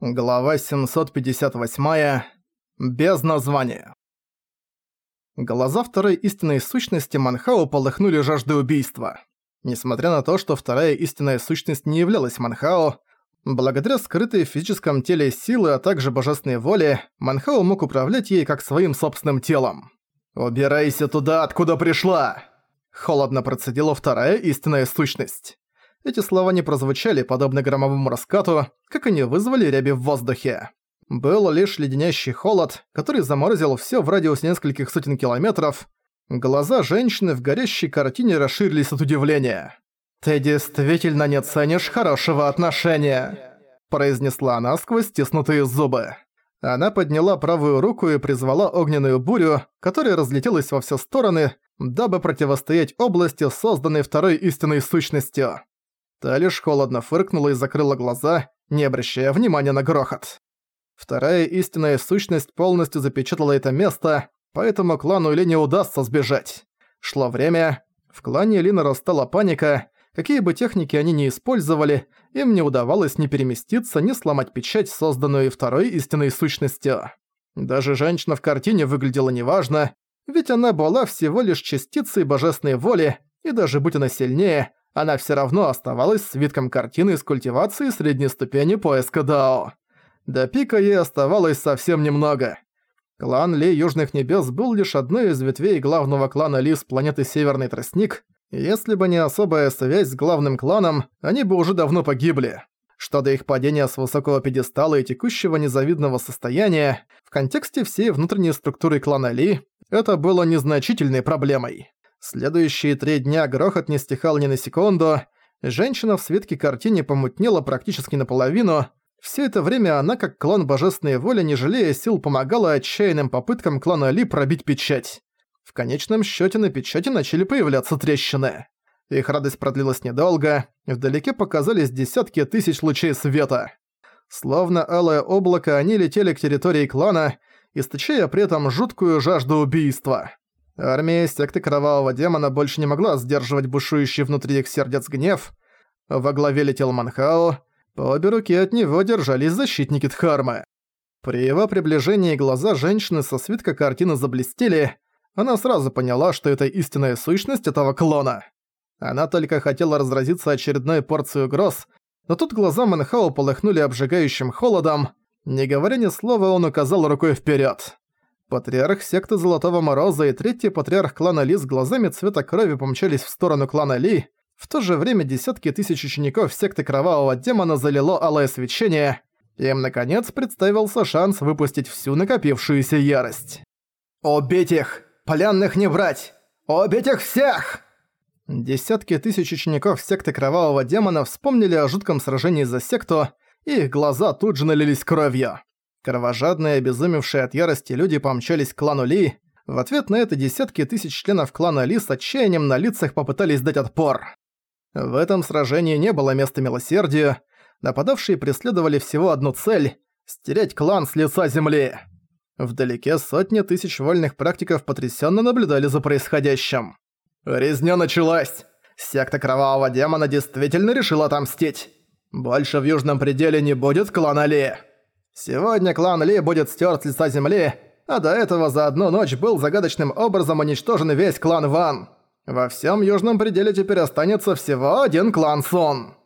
Глава 758. Без названия. Глаза второй истинной сущности Манхао полыхнули жаждой убийства. Несмотря на то, что вторая истинная сущность не являлась Манхао, благодаря скрытой в физическом теле силы, а также божественной воле, Манхао мог управлять ей как своим собственным телом. «Убирайся туда, откуда пришла!» Холодно процедила вторая истинная сущность. Эти слова не прозвучали подобно громовому раскату, как они вызвали ряби в воздухе. Был лишь леденящий холод, который заморозил всё в радиусе нескольких сотен километров. Глаза женщины в горящей картине расширились от удивления. «Ты действительно не ценишь хорошего отношения», произнесла она сквозь стиснутые зубы. Она подняла правую руку и призвала огненную бурю, которая разлетелась во все стороны, дабы противостоять области, созданной второй истинной сущностью. Та лишь холодно фыркнула и закрыла глаза, не обращая внимания на грохот. Вторая истинная сущность полностью запечатала это место, поэтому клану Ли не удастся сбежать. Шло время, в клане Ли нарастала паника, какие бы техники они ни использовали, им не удавалось ни переместиться, ни сломать печать, созданную второй истинной сущностью. Даже женщина в картине выглядела неважно, ведь она была всего лишь частицей божественной воли, и даже будь она сильнее, она все равно оставалась свитком картины из культивации средней ступени поиска Дао. До пика ей оставалось совсем немного. Клан Ли Южных Небес был лишь одной из ветвей главного клана Ли с планеты Северный Тростник. Если бы не особая связь с главным кланом, они бы уже давно погибли. Что до их падения с высокого пьедестала и текущего незавидного состояния, в контексте всей внутренней структуры клана Ли, это было незначительной проблемой. Следующие три дня грохот не стихал ни на секунду, женщина в светке картине помутнела практически наполовину, все это время она, как клан Божественной Воли, не жалея сил, помогала отчаянным попыткам клана Ли пробить печать. В конечном счете на печати начали появляться трещины. Их радость продлилась недолго, вдалеке показались десятки тысяч лучей света. Словно алое облако, они летели к территории клана, источая при этом жуткую жажду убийства. Армия секты Кровавого Демона больше не могла сдерживать бушующий внутри их сердец гнев. Во главе летел Манхао, по обе руки от него держались защитники Дхармы. При его приближении глаза женщины со свитка картины заблестели, она сразу поняла, что это истинная сущность этого клона. Она только хотела разразиться очередной порцией угроз, но тут глаза Манхао полыхнули обжигающим холодом. Не говоря ни слова, он указал рукой вперед. Патриарх секты Золотого Мороза и третий патриарх клана Ли с глазами цвета крови помчались в сторону клана Ли. В то же время десятки тысяч учеников секты Кровавого Демона залило алое свечение. Им, наконец, представился шанс выпустить всю накопившуюся ярость. «Убить их! Полянных не брать! Убить их всех!» Десятки тысяч учеников секты Кровавого Демона вспомнили о жутком сражении за секту, и их глаза тут же налились кровью. Кровожадные, обезумевшие от ярости люди помчались к клану Ли. В ответ на это десятки тысяч членов клана Ли с отчаянием на лицах попытались дать отпор. В этом сражении не было места милосердию. Нападавшие преследовали всего одну цель – стереть клан с лица земли. Вдалеке сотни тысяч вольных практиков потрясенно наблюдали за происходящим. Резня началась. Секта Кровавого Демона действительно решила отомстить. Больше в Южном Пределе не будет клана Ли. Сегодня клан Ли будет стерт с лица земли, а до этого за одну ночь был загадочным образом уничтожен весь клан Ван. Во всем Южном Пределе теперь останется всего один клан Сон.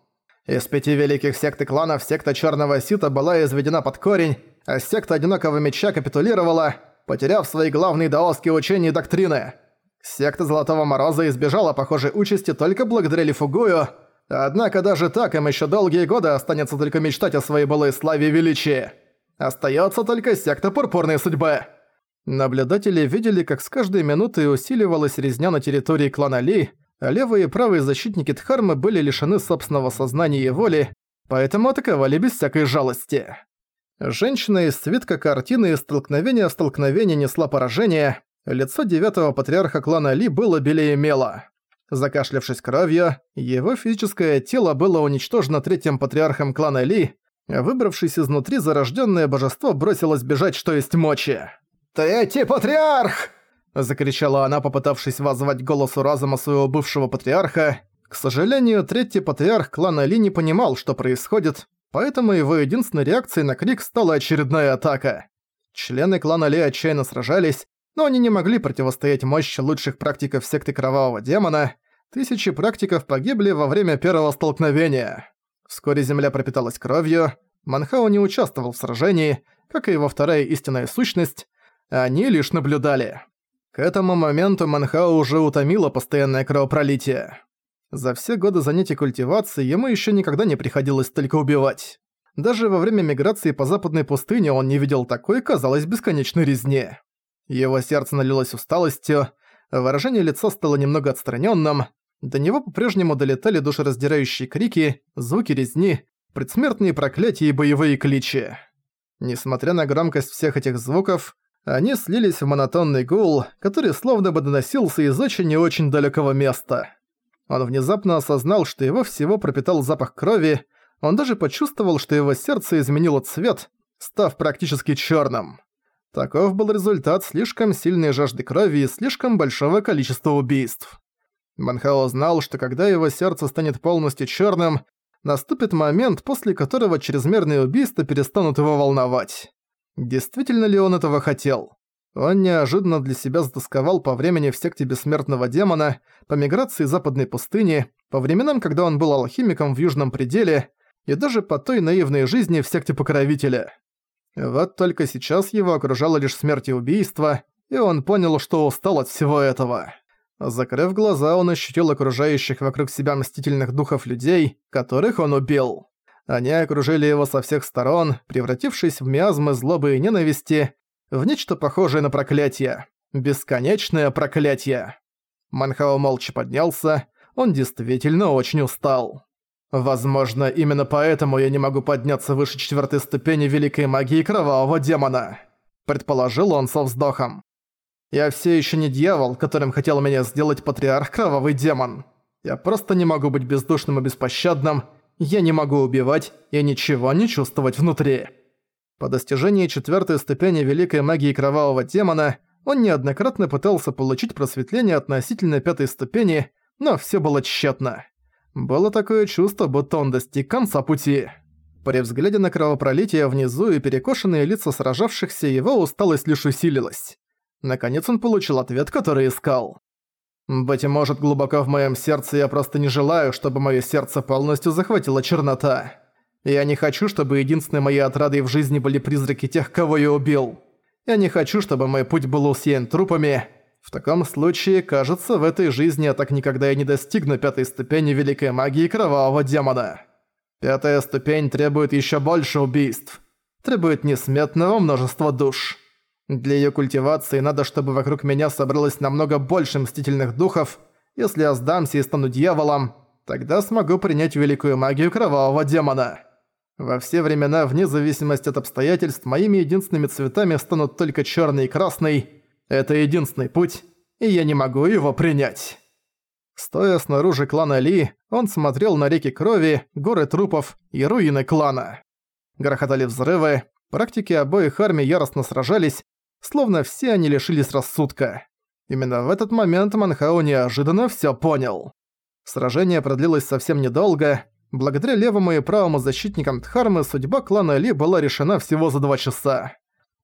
Из пяти великих сект и кланов секта Черного Сита была изведена под корень, а секта Одинокого Меча капитулировала, потеряв свои главные даосские учения и доктрины. Секта Золотого Мороза избежала похожей участи только благодаря Лифугую, однако даже так им еще долгие годы останется только мечтать о своей былой славе и величии. Остается только секта Пурпурной Судьбы. Наблюдатели видели, как с каждой минутой усиливалась резня на территории клана Ли, а левые и правые защитники Дхармы были лишены собственного сознания и воли, поэтому атаковали без всякой жалости. Женщина из свитка картины из столкновения в столкновение несла поражение, лицо девятого патриарха клана Ли было белее мела. Закашлявшись кровью, его физическое тело было уничтожено третьим патриархом клана Ли, Выбравшись изнутри, зарожденное божество бросилось бежать, что есть мочи. «Третий патриарх!» Закричала она, попытавшись воззвать голосу разума своего бывшего патриарха. К сожалению, третий патриарх клана Ли не понимал, что происходит, поэтому его единственной реакцией на крик стала очередная атака. Члены клана Ли отчаянно сражались, но они не могли противостоять мощи лучших практиков секты Кровавого Демона. Тысячи практиков погибли во время первого столкновения. Вскоре земля пропиталась кровью, Манхао не участвовал в сражении, как и его вторая истинная сущность, они лишь наблюдали. К этому моменту Манхао уже утомило постоянное кровопролитие. За все годы занятий культивацией ему еще никогда не приходилось только убивать. Даже во время миграции по западной пустыне он не видел такой, казалось, бесконечной резни. Его сердце налилось усталостью, выражение лица стало немного отстраненным, до него по-прежнему долетали душераздирающие крики, звуки резни, предсмертные проклятия и боевые кличи. Несмотря на громкость всех этих звуков, они слились в монотонный гул, который словно бы доносился из очень и очень далекого места. Он внезапно осознал, что его всего пропитал запах крови, он даже почувствовал, что его сердце изменило цвет, став практически черным. Таков был результат слишком сильной жажды крови и слишком большого количества убийств. Манхао знал, что когда его сердце станет полностью черным, наступит момент, после которого чрезмерные убийства перестанут его волновать. Действительно ли он этого хотел? Он неожиданно для себя затасковал по времени в секте Бессмертного Демона, по миграции Западной пустыни, по временам, когда он был алхимиком в Южном Пределе, и даже по той наивной жизни в секте Покровителя. Вот только сейчас его окружало лишь смерть и убийство, и он понял, что устал от всего этого. Закрыв глаза, он ощутил окружающих вокруг себя мстительных духов людей, которых он убил. Они окружили его со всех сторон, превратившись в миазмы злобы и ненависти, в нечто похожее на проклятие. Бесконечное проклятие. Манхао молча поднялся, он действительно очень устал. Возможно, именно поэтому я не могу подняться выше четвертой ступени великой магии кровавого демона, предположил он со вздохом. Я все еще не дьявол, которым хотел меня сделать патриарх Кровавый Демон. Я просто не могу быть бездушным и беспощадным. Я не могу убивать и ничего не чувствовать внутри. По достижении четвертой ступени Великой Магии Кровавого Демона он неоднократно пытался получить просветление относительно пятой ступени, но все было тщетно. Было такое чувство, будто он достиг конца пути. При взгляде на кровопролитие внизу и перекошенные лица сражавшихся, его усталость лишь усилилась. Наконец он получил ответ, который искал. «Быть может, глубоко в моем сердце я просто не желаю, чтобы мое сердце полностью захватила чернота. Я не хочу, чтобы единственной моей отрадой в жизни были призраки тех, кого я убил. Я не хочу, чтобы мой путь был усеян трупами. В таком случае, кажется, в этой жизни я так никогда и не достигну пятой ступени великой магии кровавого демона. Пятая ступень требует еще больше убийств. Требует несметного множества душ». Для её культивации надо, чтобы вокруг меня собралось намного больше мстительных духов. Если я сдамся и стану дьяволом, тогда смогу принять великую магию кровавого демона. Во все времена, вне зависимости от обстоятельств, моими единственными цветами станут только чёрный и красный. Это единственный путь, и я не могу его принять. Стоя снаружи клана Ли, он смотрел на реки крови, горы трупов и руины клана. Грохотали взрывы, практики обоих армий яростно сражались, словно все они лишились рассудка. Именно в этот момент Манхао неожиданно всё понял. Сражение продлилось совсем недолго. Благодаря левому и правому защитникам Дхармы судьба клана Ли была решена всего за два часа.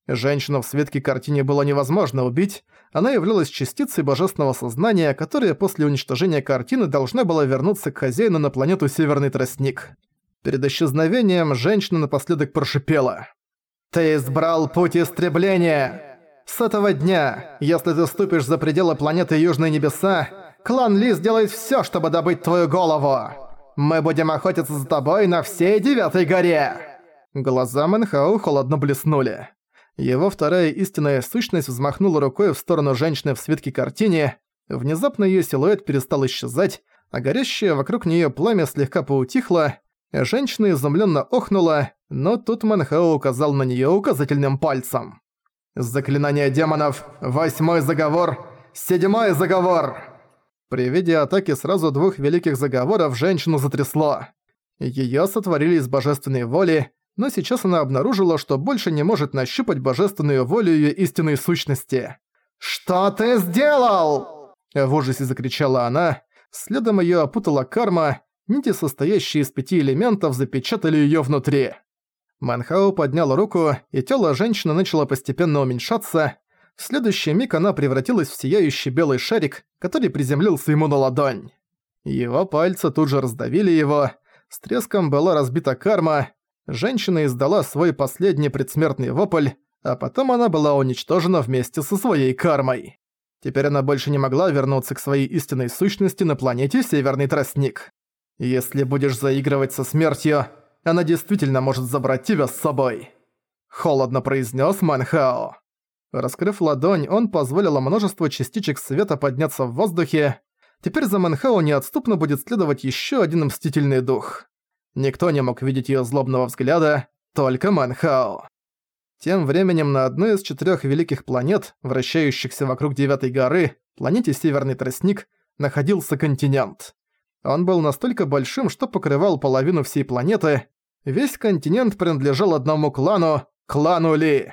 Женщину в светке картине было невозможно убить, она являлась частицей божественного сознания, которая после уничтожения картины должна была вернуться к хозяину на планету Северный Тростник. Перед исчезновением женщина напоследок прошипела. «Ты избрал путь истребления!» С этого дня, если ты ступишь за пределы планеты Южные Небеса, клан Ли сделает всё, чтобы добыть твою голову. Мы будем охотиться за тобой на всей Девятой горе!» Глаза Мэнхау холодно блеснули. Его вторая истинная сущность взмахнула рукой в сторону женщины в свитке картине. Внезапно её силуэт перестал исчезать, а горящее вокруг неё пламя слегка поутихло. Женщина изумленно охнула, но тут Мэнхау указал на неё указательным пальцем. Заклинание демонов. Восьмой заговор. Седьмой заговор. При виде атаки сразу двух великих заговоров женщину затрясло. Её сотворили из божественной воли, но сейчас она обнаружила, что больше не может нащупать божественную волю её истинной сущности. «Что ты сделал?» В ужасе закричала она. Следом её опутала карма. нити, состоящие из пяти элементов, запечатали её внутри. Манхао поднял руку, и тело женщины начало постепенно уменьшаться. В следующий миг она превратилась в сияющий белый шарик, который приземлился ему на ладонь. Его пальцы тут же раздавили его, с треском была разбита карма, женщина издала свой последний предсмертный вопль, а потом она была уничтожена вместе со своей кармой. Теперь она больше не могла вернуться к своей истинной сущности на планете Северный Тростник. Если будешь заигрывать со смертью, она действительно может забрать тебя с собой. Холодно произнес Манхао. Раскрыв ладонь, он позволил множеству частичек света подняться в воздухе. Теперь за Манхао неотступно будет следовать еще один мстительный дух. Никто не мог видеть ее злобного взгляда, только Манхао. Тем временем на одной из четырех великих планет, вращающихся вокруг Девятой горы, планете Северный Тростник, находился континент. Он был настолько большим, что покрывал половину всей планеты. Весь континент принадлежал одному клану – клану Ли.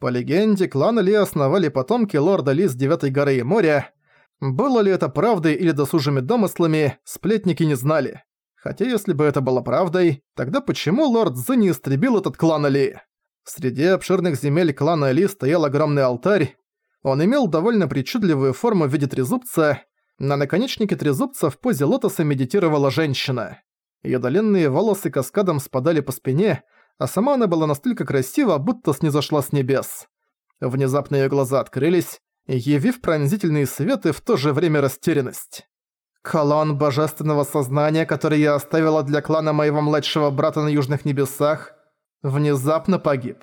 По легенде, клан Ли основали потомки лорда Ли с Девятой горы и моря. Было ли это правдой или досужими домыслами, сплетники не знали. Хотя если бы это было правдой, тогда почему лорд Зы не истребил этот клан Ли? Среди обширных земель клана Ли стоял огромный алтарь. Он имел довольно причудливую форму в виде трезубца. На наконечнике трезубца в позе лотоса медитировала женщина. Её длинные волосы каскадом спадали по спине, а сама она была настолько красива, будто снизошла с небес. Внезапно её глаза открылись, явив пронзительные светы и в то же время растерянность. «Колонн божественного сознания, который я оставила для клана моего младшего брата на Южных Небесах, внезапно погиб.